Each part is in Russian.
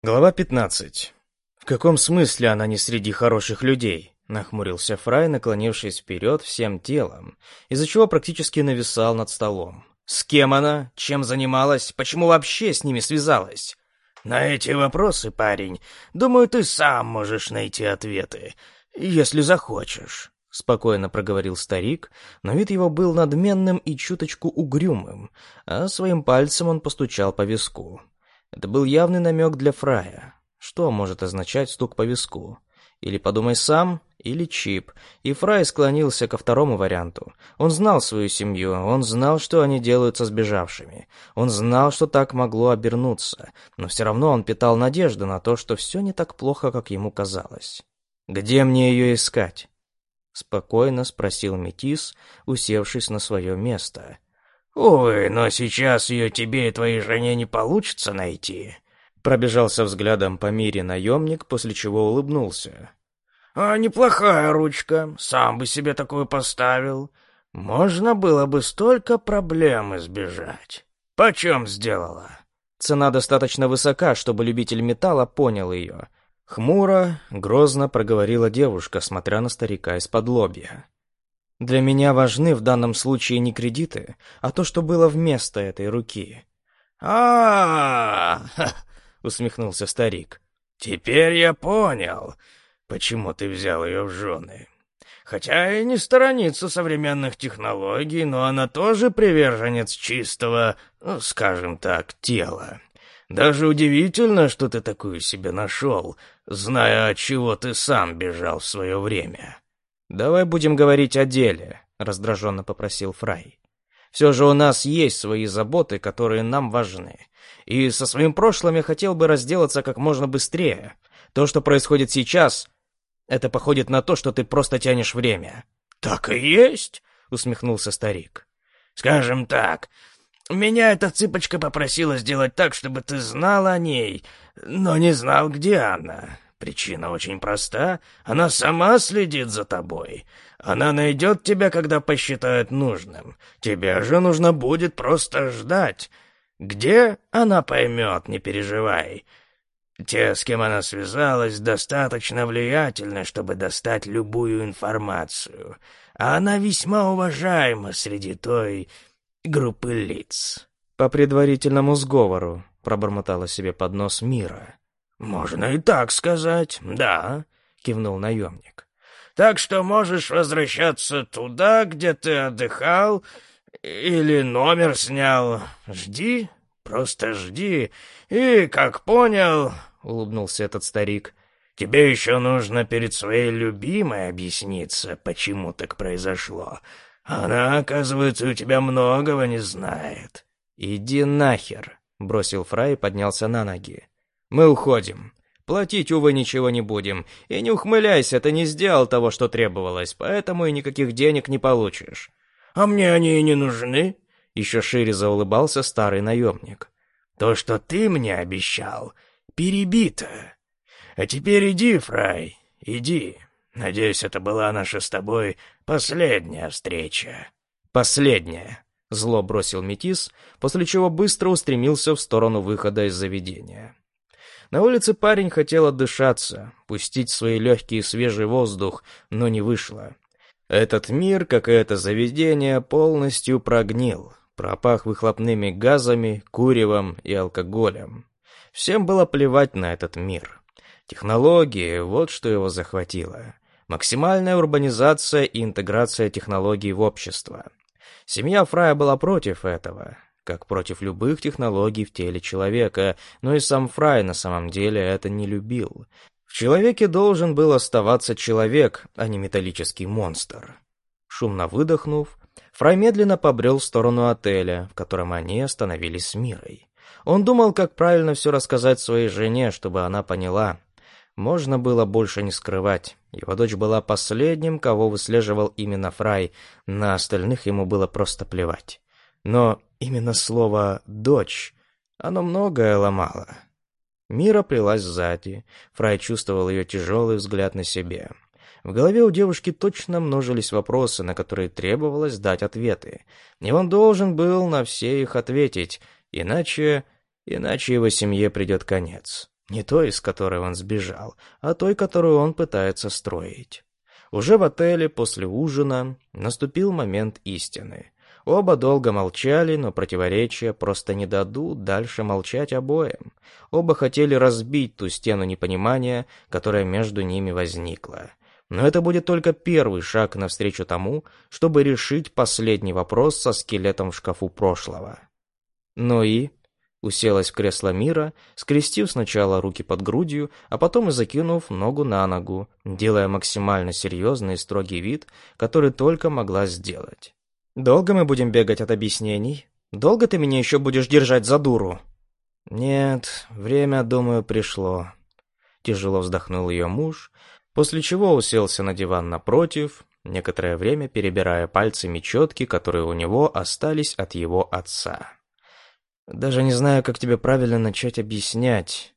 Глава 15. В каком смысле она не среди хороших людей? Нахмурился Фрай, наклонившись вперед всем телом, из-за чего практически нависал над столом. С кем она? Чем занималась? Почему вообще с ними связалась? На эти вопросы, парень, думаю, ты сам можешь найти ответы, если захочешь. Спокойно проговорил старик, но вид его был надменным и чуточку угрюмым, а своим пальцем он постучал по виску. Это был явный намек для Фрая. Что может означать стук по виску? Или подумай сам, или чип. И Фрай склонился ко второму варианту. Он знал свою семью, он знал, что они делают со сбежавшими. Он знал, что так могло обернуться, но все равно он питал надежду на то, что все не так плохо, как ему казалось. «Где мне ее искать?» Спокойно спросил Метис, усевшись на свое место. «Увы, но сейчас ее тебе и твоей жене не получится найти». Пробежался взглядом по мире наемник, после чего улыбнулся. «А неплохая ручка, сам бы себе такую поставил. Можно было бы столько проблем избежать. Почем сделала?» Цена достаточно высока, чтобы любитель металла понял ее. Хмуро, грозно проговорила девушка, смотря на старика из-под лобья. Для меня важны в данном случае не кредиты, а то, что было вместо этой руки. А, усмехнулся старик. Теперь я понял, почему ты взял ее в жены. Хотя и не сторонится современных технологий, но она тоже приверженец чистого, ну, скажем так, тела. Даже удивительно, что ты такую себе нашел, зная, от чего ты сам бежал в свое время. «Давай будем говорить о деле», — раздраженно попросил Фрай. «Все же у нас есть свои заботы, которые нам важны. И со своим прошлым я хотел бы разделаться как можно быстрее. То, что происходит сейчас, это походит на то, что ты просто тянешь время». «Так и есть», — усмехнулся старик. «Скажем так, меня эта цыпочка попросила сделать так, чтобы ты знал о ней, но не знал, где она. Причина очень проста. Она сама следит за тобой. Она найдет тебя, когда посчитает нужным. Тебе же нужно будет просто ждать. Где она поймет, не переживай. Те, с кем она связалась, достаточно влиятельны, чтобы достать любую информацию. А она весьма уважаема среди той группы лиц. По предварительному сговору пробормотала себе под нос Мира. «Можно и так сказать, да», — кивнул наемник. «Так что можешь возвращаться туда, где ты отдыхал, или номер снял. Жди, просто жди. И, как понял, — улыбнулся этот старик, — тебе еще нужно перед своей любимой объясниться, почему так произошло. Она, оказывается, у тебя многого не знает». «Иди нахер», — бросил Фрай и поднялся на ноги. Мы уходим. Платить, увы, ничего не будем. И не ухмыляйся, ты не сделал того, что требовалось, поэтому и никаких денег не получишь. А мне они и не нужны. Еще шире заулыбался старый наемник. То, что ты мне обещал, перебито. А теперь иди, Фрай, иди. Надеюсь, это была наша с тобой последняя встреча. Последняя. Зло бросил Метис, после чего быстро устремился в сторону выхода из заведения. На улице парень хотел отдышаться, пустить свои легкие свежий воздух, но не вышло. Этот мир, как и это заведение, полностью прогнил, пропах выхлопными газами, куревом и алкоголем. Всем было плевать на этот мир. Технологии — вот что его захватило. Максимальная урбанизация и интеграция технологий в общество. Семья Фрая была против этого, как против любых технологий в теле человека, но и сам Фрай на самом деле это не любил. В человеке должен был оставаться человек, а не металлический монстр. Шумно выдохнув, Фрай медленно побрел в сторону отеля, в котором они остановились с Мирой. Он думал, как правильно все рассказать своей жене, чтобы она поняла. Можно было больше не скрывать. Его дочь была последним, кого выслеживал именно Фрай, на остальных ему было просто плевать. Но именно слово «дочь» оно многое ломало. Мира плелась сзади. Фрай чувствовал ее тяжелый взгляд на себе. В голове у девушки точно множились вопросы, на которые требовалось дать ответы. И он должен был на все их ответить, иначе... иначе его семье придет конец. Не той, из которой он сбежал, а той, которую он пытается строить. Уже в отеле после ужина наступил момент истины. Оба долго молчали, но противоречия просто не дадут дальше молчать обоим. Оба хотели разбить ту стену непонимания, которая между ними возникла. Но это будет только первый шаг навстречу тому, чтобы решить последний вопрос со скелетом в шкафу прошлого. Ну и уселась в кресло Мира, скрестив сначала руки под грудью, а потом и закинув ногу на ногу, делая максимально серьезный и строгий вид, который только могла сделать. Долго мы будем бегать от объяснений? Долго ты меня еще будешь держать за дуру? Нет, время, думаю, пришло. Тяжело вздохнул ее муж, после чего уселся на диван напротив, некоторое время перебирая пальцами четки, которые у него остались от его отца. Даже не знаю, как тебе правильно начать объяснять.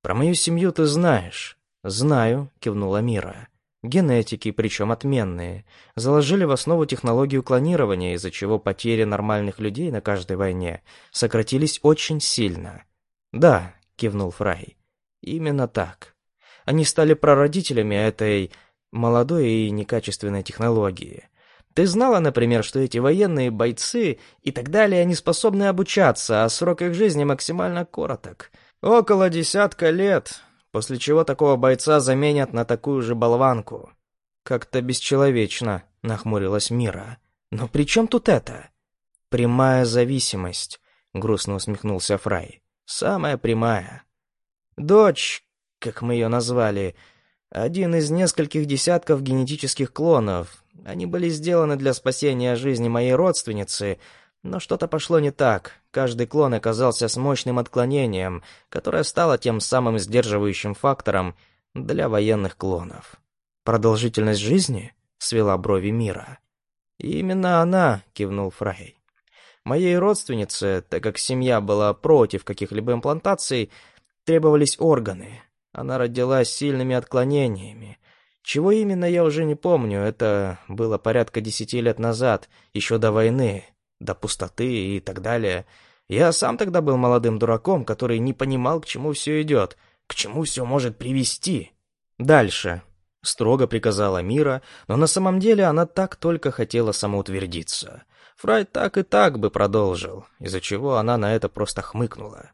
Про мою семью ты знаешь. Знаю, кивнула Мира. Генетики, причем отменные, заложили в основу технологию клонирования, из-за чего потери нормальных людей на каждой войне сократились очень сильно. «Да», — кивнул Фрай, — «именно так. Они стали прародителями этой молодой и некачественной технологии. Ты знала, например, что эти военные бойцы и так далее, они способны обучаться, а срок их жизни максимально короток. Около десятка лет, после чего такого бойца заменят на такую же болванку. Как-то бесчеловечно, нахмурилась Мира. Но при чем тут это? Прямая зависимость, грустно усмехнулся Фрай. Самая прямая. Дочь, как мы ее назвали, один из нескольких десятков генетических клонов. Они были сделаны для спасения жизни моей родственницы, но что-то пошло не так. Каждый клон оказался с мощным отклонением, которое стало тем самым сдерживающим фактором для военных клонов. «Продолжительность жизни?» — свела брови Мира. «Именно она», — кивнул Фрей. «Моей родственнице, так как семья была против каких-либо имплантаций, требовались органы. Она родилась сильными отклонениями. Чего именно, я уже не помню, это было порядка десяти лет назад, еще до войны, до пустоты и так далее. Я сам тогда был молодым дураком, который не понимал, к чему все идет, к чему все может привести. Дальше. Строго приказала Мира, но на самом деле она так только хотела самоутвердиться. Фрай так и так бы продолжил, из-за чего она на это просто хмыкнула.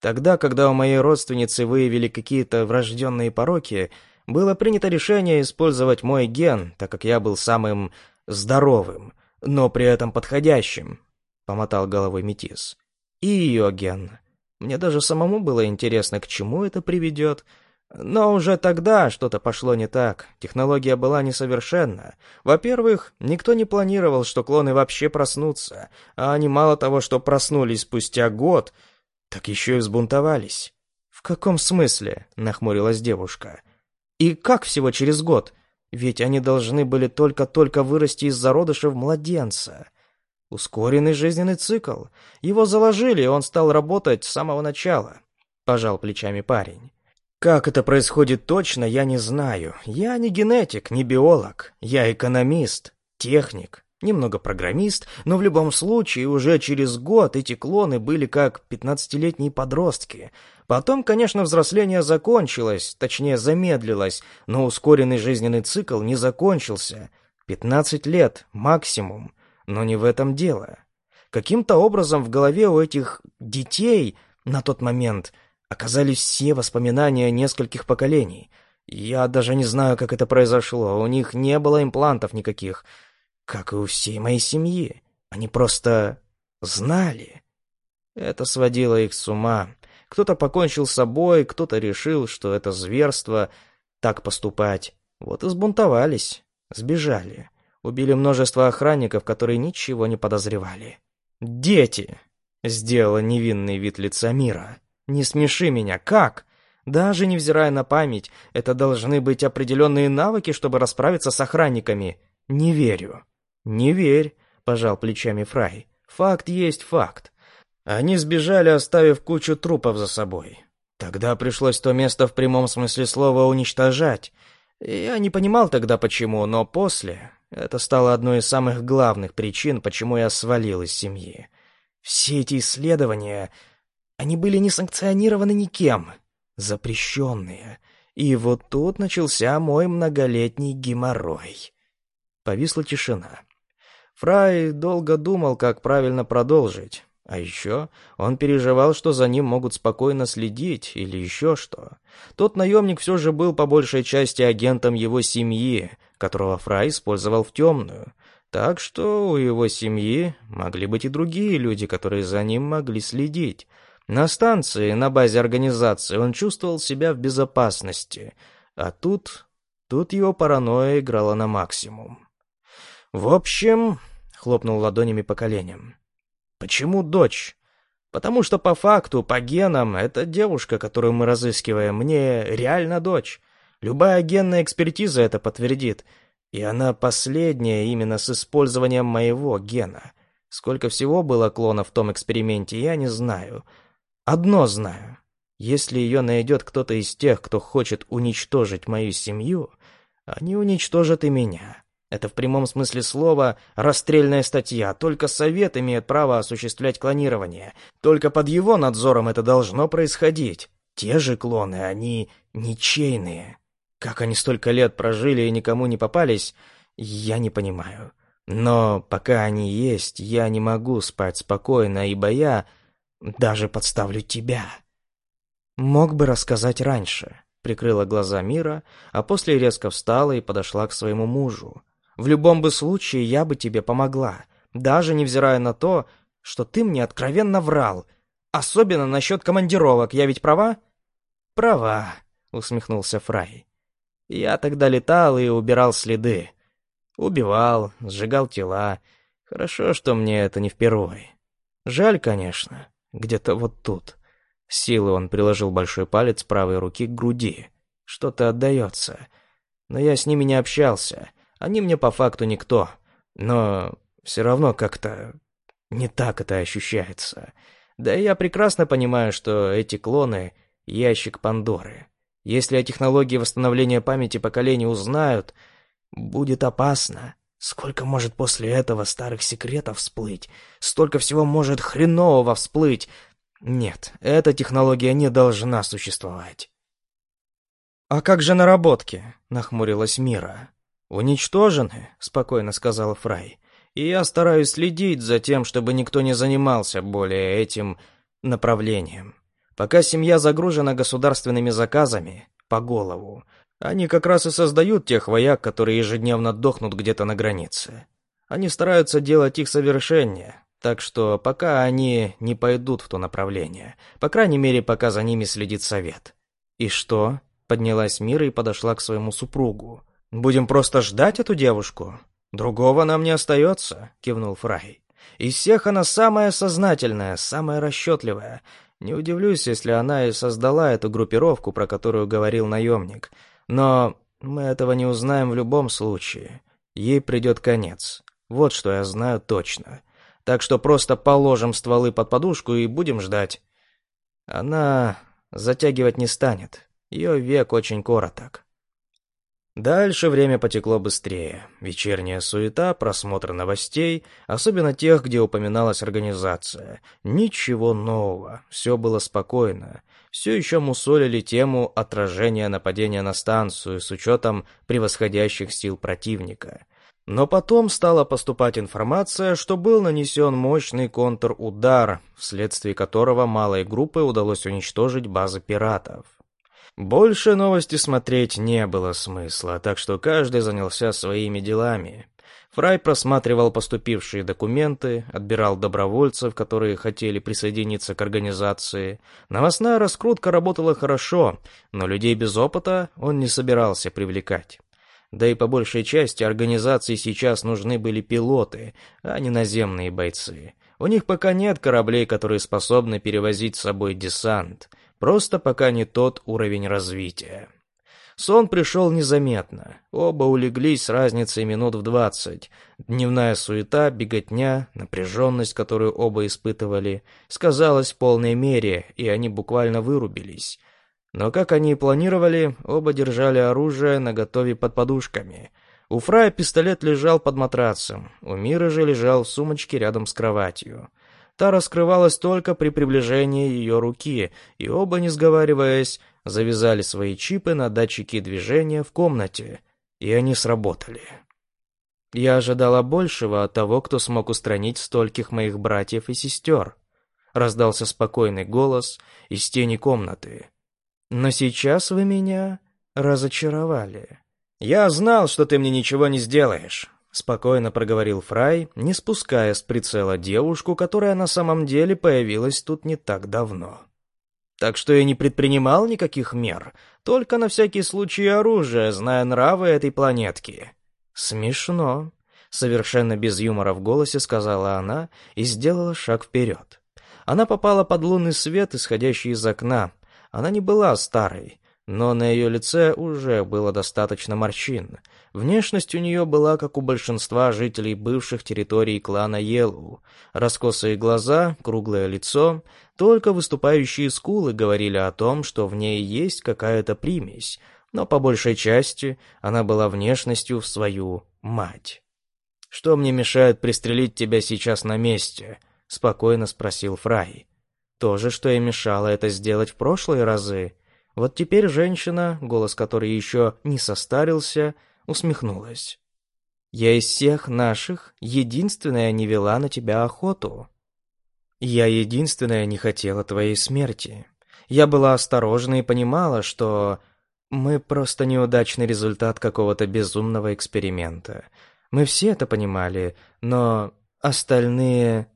Тогда, когда у моей родственницы выявили какие-то врожденные пороки, было принято решение использовать мой ген, так как я был самым здоровым, но при этом подходящим, — помотал головой Метис. И ее ген. Мне даже самому было интересно, к чему это приведет. Но уже тогда что-то пошло не так. Технология была несовершенна. Во-первых, никто не планировал, что клоны вообще проснутся. А они мало того, что проснулись спустя год, так еще и взбунтовались. «В каком смысле?» — нахмурилась девушка. «И как всего через год? Ведь они должны были только-только вырасти из зародыша в младенца. Ускоренный жизненный цикл. Его заложили, и он стал работать с самого начала. Пожал плечами парень. Как это происходит точно, я не знаю. Я не генетик, не биолог. Я экономист, техник, немного программист, но в любом случае уже через год эти клоны были как пятнадцатилетние подростки, Потом, конечно, взросление закончилось, точнее замедлилось, но ускоренный жизненный цикл не закончился. 15 лет максимум. Но не в этом дело. Каким-то образом в голове у этих детей на тот момент оказались все воспоминания нескольких поколений. Я даже не знаю, как это произошло. У них не было имплантов никаких, как и у всей моей семьи. Они просто знали. Это сводило их с ума. Кто-то покончил с собой, кто-то решил, что это зверство, так поступать. Вот и сбунтовались, сбежали. Убили множество охранников, которые ничего не подозревали. «Дети!» — сделала невинный вид лица мира. «Не смеши меня, как?» Даже невзирая на память, это должны быть определенные навыки, чтобы расправиться с охранниками. Не верю. Не верь, пожал плечами Фрай. Факт есть факт. Они сбежали, оставив кучу трупов за собой. Тогда пришлось то место в прямом смысле слова уничтожать. Я не понимал тогда почему, но после это стало одной из самых главных причин, почему я свалил из семьи. Все эти исследования, они были не санкционированы никем, запрещенные. И вот тут начался мой многолетний геморрой. Повисла тишина. Фрай долго думал, как правильно продолжить. А еще он переживал, что за ним могут спокойно следить или еще что. Тот наемник все же был по большей части агентом его семьи, которого Фрай использовал в темную. Так что у его семьи могли быть и другие люди, которые за ним могли следить. На станции, на базе организации, он чувствовал себя в безопасности. А тут... тут его паранойя играла на максимум. «В общем...» — хлопнул ладонями по коленям. «Почему дочь?» «Потому что по факту, по генам, эта девушка, которую мы разыскиваем, мне реально дочь. Любая генная экспертиза это подтвердит. И она последняя именно с использованием моего гена. Сколько всего было клонов в том эксперименте, я не знаю. Одно знаю. Если ее найдет кто-то из тех, кто хочет уничтожить мою семью, они уничтожат и меня. Это в прямом смысле слова расстрельная статья. Только Совет имеет право осуществлять клонирование. Только под его надзором это должно происходить. Те же клоны, они ничейные. Как они столько лет прожили и никому не попались, я не понимаю. Но пока они есть, я не могу спать спокойно, ибо я даже подставлю тебя. Мог бы рассказать раньше. Прикрыла глаза Мира, а после резко встала и подошла к своему мужу. В любом бы случае я бы тебе помогла, даже невзирая на то, что ты мне откровенно врал. Особенно насчет командировок, я ведь права? Права, усмехнулся Фрай. Я тогда летал и убирал следы. Убивал, сжигал тела. Хорошо, что мне это не впервой. Жаль, конечно, где-то вот тут. Силой он приложил большой палец правой руки к груди. Что-то отдается. Но я с ними не общался. Они мне по факту никто. Но все равно как-то не так это ощущается. Да и я прекрасно понимаю, что эти клоны — ящик Пандоры. Если о технологии восстановления памяти поколений узнают, будет опасно. Сколько может после этого старых секретов всплыть? Столько всего может хренового всплыть. Нет, эта технология не должна существовать. «А как же наработки?» — нахмурилась Мира. «Уничтожены», — спокойно сказала Фрай. «И я стараюсь следить за тем, чтобы никто не занимался более этим направлением. Пока семья загружена государственными заказами по голову, они как раз и создают тех вояк, которые ежедневно дохнут где-то на границе. Они стараются делать их совершеннее, так что пока они не пойдут в то направление, по крайней мере, пока за ними следит совет. И что? Поднялась Мира и подошла к своему супругу. Будем просто ждать эту девушку? Другого нам не остается, кивнул Фрай. Из всех она самая сознательная, самая расчетливая. Не удивлюсь, если она и создала эту группировку, про которую говорил наемник. Но мы этого не узнаем в любом случае. Ей придет конец. Вот что я знаю точно. Так что просто положим стволы под подушку и будем ждать. Она затягивать не станет. Ее век очень короток. Дальше время потекло быстрее. Вечерняя суета, просмотр новостей, особенно тех, где упоминалась организация. Ничего нового, все было спокойно. Все еще мусолили тему отражения нападения на станцию с учетом превосходящих сил противника. Но потом стала поступать информация, что был нанесен мощный контрудар, вследствие которого малой группы удалось уничтожить базы пиратов. Больше новости смотреть не было смысла, так что каждый занялся своими делами. Фрай просматривал поступившие документы, отбирал добровольцев, которые хотели присоединиться к организации. Новостная раскрутка работала хорошо, но людей без опыта он не собирался привлекать. Да и по большей части организации сейчас нужны были пилоты, а не наземные бойцы. У них пока нет кораблей, которые способны перевозить с собой десант. Просто пока не тот уровень развития. Сон пришел незаметно. Оба улеглись с разницей минут в двадцать. Дневная суета, беготня, напряженность, которую оба испытывали, сказалась в полной мере, и они буквально вырубились. Но, как они и планировали, оба держали оружие наготове под подушками. У Фрая пистолет лежал под матрацем, у Мира же лежал в сумочке рядом с кроватью. Та раскрывалась только при приближении ее руки, и оба, не сговариваясь, завязали свои чипы на датчики движения в комнате, и они сработали. Я ожидала большего от того, кто смог устранить стольких моих братьев и сестер. Раздался спокойный голос из тени комнаты. Но сейчас вы меня разочаровали. Я знал, что ты мне ничего не сделаешь. Спокойно проговорил Фрай, не спуская с прицела девушку, которая на самом деле появилась тут не так давно. Так что я не предпринимал никаких мер, только на всякий случай оружие, зная нравы этой планетки. Смешно. Совершенно без юмора в голосе сказала она и сделала шаг вперед. Она попала под лунный свет, исходящий из окна. Она не была старой, но на ее лице уже было достаточно морщин. Внешность у нее была, как у большинства жителей бывших территорий клана Елу. Раскосые глаза, круглое лицо, только выступающие скулы говорили о том, что в ней есть какая-то примесь, но по большей части она была внешностью в свою мать. «Что мне мешает пристрелить тебя сейчас на месте?» — спокойно спросил Фрай. «То же, что и мешало это сделать в прошлые разы», вот теперь женщина, голос которой еще не состарился, усмехнулась. «Я из всех наших единственная не вела на тебя охоту. Я единственная не хотела твоей смерти. Я была осторожна и понимала, что мы просто неудачный результат какого-то безумного эксперимента. Мы все это понимали, но остальные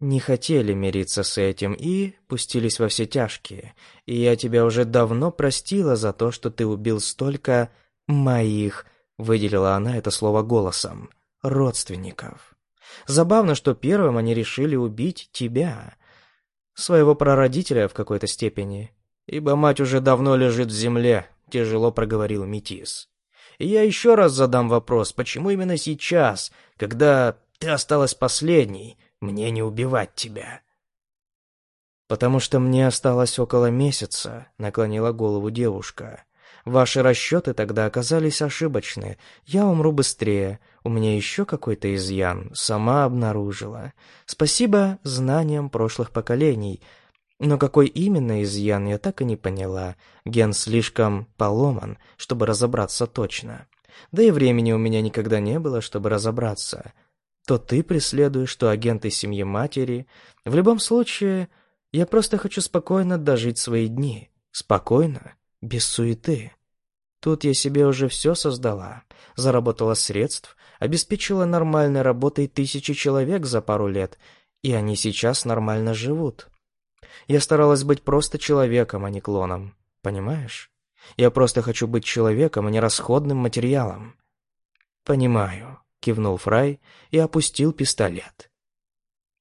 не хотели мириться с этим и пустились во все тяжкие. И я тебя уже давно простила за то, что ты убил столько моих, выделила она это слово голосом, родственников. Забавно, что первым они решили убить тебя, своего прародителя в какой-то степени, ибо мать уже давно лежит в земле, тяжело проговорил Метис. И я еще раз задам вопрос, почему именно сейчас, когда ты осталась последней, мне не убивать тебя». «Потому что мне осталось около месяца», — наклонила голову девушка. «Ваши расчеты тогда оказались ошибочны. Я умру быстрее. У меня еще какой-то изъян. Сама обнаружила. Спасибо знаниям прошлых поколений. Но какой именно изъян, я так и не поняла. Ген слишком поломан, чтобы разобраться точно. Да и времени у меня никогда не было, чтобы разобраться то ты преследуешь, то агенты семьи матери. В любом случае, я просто хочу спокойно дожить свои дни. Спокойно, без суеты. Тут я себе уже все создала. Заработала средств, обеспечила нормальной работой тысячи человек за пару лет, и они сейчас нормально живут. Я старалась быть просто человеком, а не клоном. Понимаешь? Я просто хочу быть человеком, а не расходным материалом. Понимаю кивнул Фрай и опустил пистолет.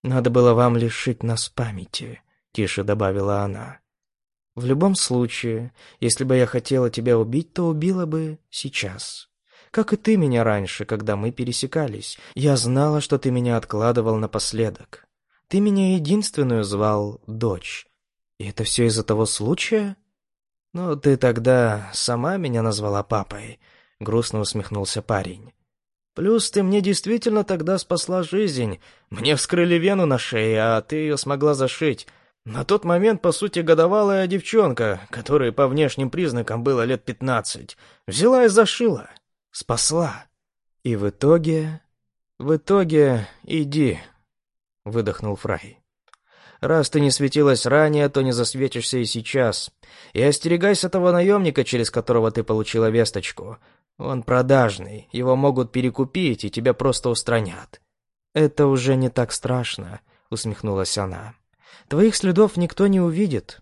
«Надо было вам лишить нас памяти», — тише добавила она. «В любом случае, если бы я хотела тебя убить, то убила бы сейчас. Как и ты меня раньше, когда мы пересекались. Я знала, что ты меня откладывал напоследок. Ты меня единственную звал дочь. И это все из-за того случая?» «Ну, ты тогда сама меня назвала папой», — грустно усмехнулся парень. Плюс ты мне действительно тогда спасла жизнь. Мне вскрыли вену на шее, а ты ее смогла зашить. На тот момент, по сути, годовалая девчонка, которой по внешним признакам было лет пятнадцать, взяла и зашила. Спасла. И в итоге... В итоге иди, выдохнул Фрай. Раз ты не светилась ранее, то не засветишься и сейчас. И остерегайся того наемника, через которого ты получила весточку. Он продажный, его могут перекупить, и тебя просто устранят. Это уже не так страшно, усмехнулась она. Твоих следов никто не увидит.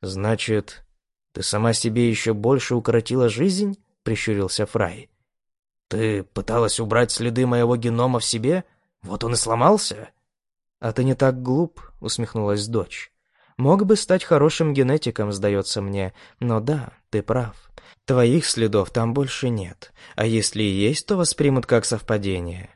Значит, ты сама себе еще больше укоротила жизнь? Прищурился Фрай. Ты пыталась убрать следы моего генома в себе? Вот он и сломался? А ты не так глуп, усмехнулась дочь. Мог бы стать хорошим генетиком, сдается мне, но да, ты прав. Твоих следов там больше нет, а если и есть, то воспримут как совпадение.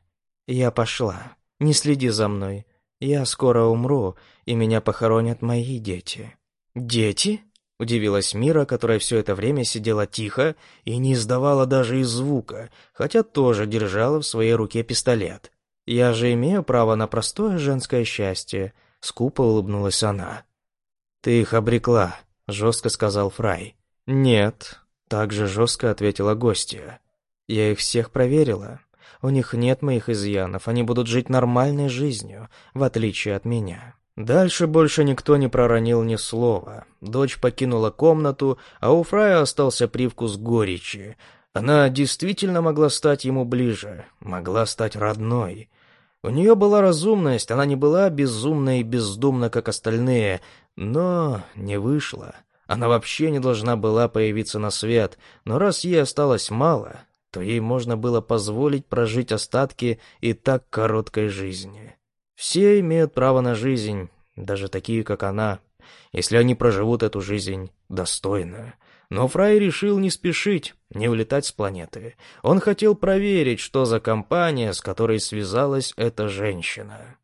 Я пошла. Не следи за мной. Я скоро умру, и меня похоронят мои дети. Дети? Удивилась Мира, которая все это время сидела тихо и не издавала даже и звука, хотя тоже держала в своей руке пистолет. «Я же имею право на простое женское счастье», — скупо улыбнулась она. «Ты их обрекла», — жестко сказал Фрай. «Нет», — также жестко ответила гостья. «Я их всех проверила. У них нет моих изъянов, они будут жить нормальной жизнью, в отличие от меня». Дальше больше никто не проронил ни слова. Дочь покинула комнату, а у Фрая остался привкус горечи. Она действительно могла стать ему ближе, могла стать родной. У нее была разумность, она не была безумна и бездумна, как остальные, но не вышла. Она вообще не должна была появиться на свет, но раз ей осталось мало, то ей можно было позволить прожить остатки и так короткой жизни. Все имеют право на жизнь, даже такие, как она, если они проживут эту жизнь достойно. Но Фрай решил не спешить, не улетать с планеты. Он хотел проверить, что за компания, с которой связалась эта женщина.